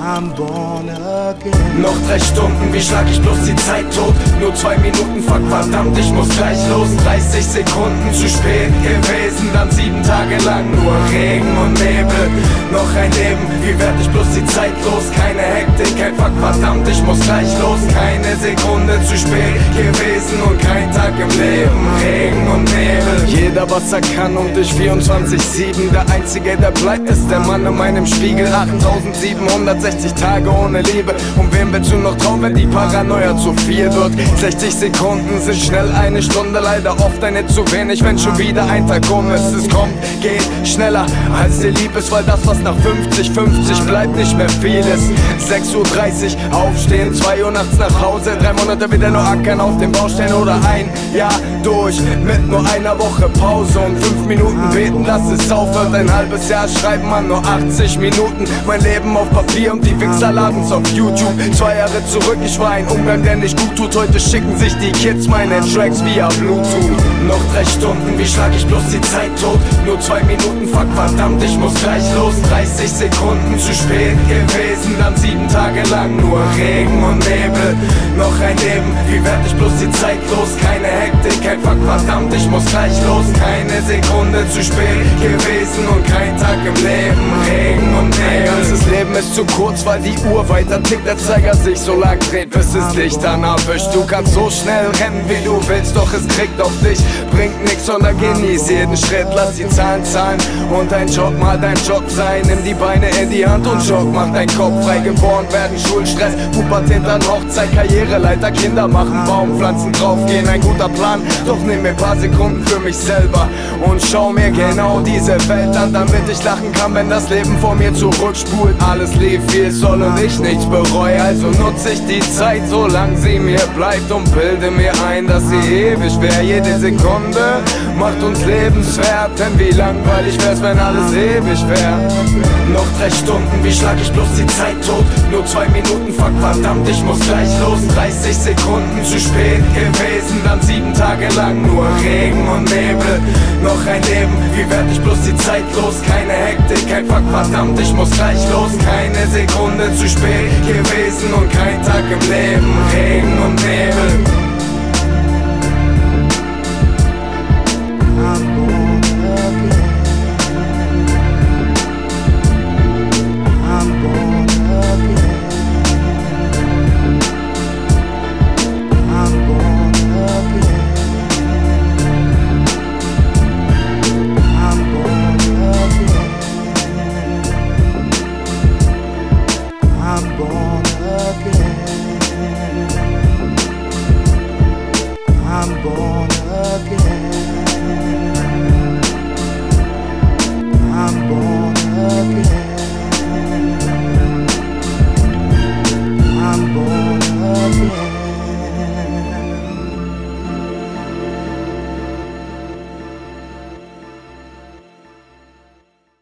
I'm born again. Noch drei Stunden, wie schlag ich bloß die Zeit tot? Nur zwei Minuten, fuck verdammt, ich muss gleich los 30 Sekunden zu spät gewesen, dann sieben Tage lang nur Regen und Nebel Noch ein Leben, wie werd ich bloß die Zeit los? Keine Hektik, kein Fuck, verdammt, ich muss gleich los. Keine Sekunde zu spät gewesen und kein Tag im Leben. Regen und Nebel. Jeder was er kann und ich 24-7 Der Einzige, der bleibt, ist der Mann in meinem Spiegel. 8760 Tage ohne Liebe. Und wem willst du noch trauen, wenn die Paranoia zu viel wird? 60 Sekunden sind schnell eine Stunde, leider oft eine zu wenig. Wenn schon wieder ein Tag um ist, es kommt, geht schneller als dir lieb ist Weil das, was nach 50, 50 bleibt, nicht mehr vieles. 6.30 Uhr aufstehen, 2 Uhr nachts nach Hause. Drei Monate wieder nur ackern auf dem Baustellen oder ein Jahr durch. Mit nur einer Woche Pause und 5 Minuten beten, dass es aufhört. Ein halbes Jahr schreiben man nur 80 Minuten. Mein Leben auf Papier und die Wichser laden's auf YouTube. Zwei Jahre zurück, ich war ein Umgang, der nicht gut tut. Heute schicken sich die Kids meine Tracks via Bluetooth. Noch drei Stunden, wie schlag ich bloß die Zeit tot? Nur zwei Minuten, fuck verdammt, ich muss gleich los 30 Sekunden zu spät gewesen, dann sieben Tage lang nur Regen und Nebel. Noch ein Leben, wie werd ich bloß die Zeit los? Keine Hektik, kein Fuck, verdammt, ich muss gleich los. Keine Sekunde zu spät gewesen und kein Tag im Leben. Regen und Nebel. Ganzes Leben ist zu kurz, weil die Uhr weiter tickt. Der Zeiger sich so lang dreht, bis es dich dann erwischt. Du kannst so schnell rennen, wie du willst, doch es kriegt auf dich Bringt nix, sondern genieß jeden Schritt Lass die Zahlen zahlen und dein Job mal dein Job sein Nimm die Beine in die Hand und jog, mach dein Kopf frei Geboren werden, Schulstress, Pubertät, dann Hochzeit, Karriereleiter Kinder machen, Baum, Pflanzen draufgehen Ein guter Plan, doch nimm mir paar Sekunden für mich selber Und schau mir genau diese Welt an, damit ich lachen kann, wenn das Leben vor mir zurückspult. Alles lief, wie es soll und ich nichts bereue Also nutze ich die Zeit, solange sie mir bleibt Und bilde mir ein, dass sie ewig wäre. Jede Sekunde macht uns lebenswert Denn wie langweilig wär's, wenn alles ewig wär Noch drei Stunden, wie schlag ich bloß die Zeit tot? Nur zwei Minuten, fuck verdammt, ich muss gleich los. 30 Sekunden zu spät gewesen, dann sieben Tage lang nur Regen und Nebel. Noch ein Leben, wie werd ich bloß die Zeit los? Keine Hektik, kein Fuck verdammt, ich muss gleich los. Keine Sekunde zu spät gewesen und kein Tag im Leben I'm born again. I'm born again. I'm born again.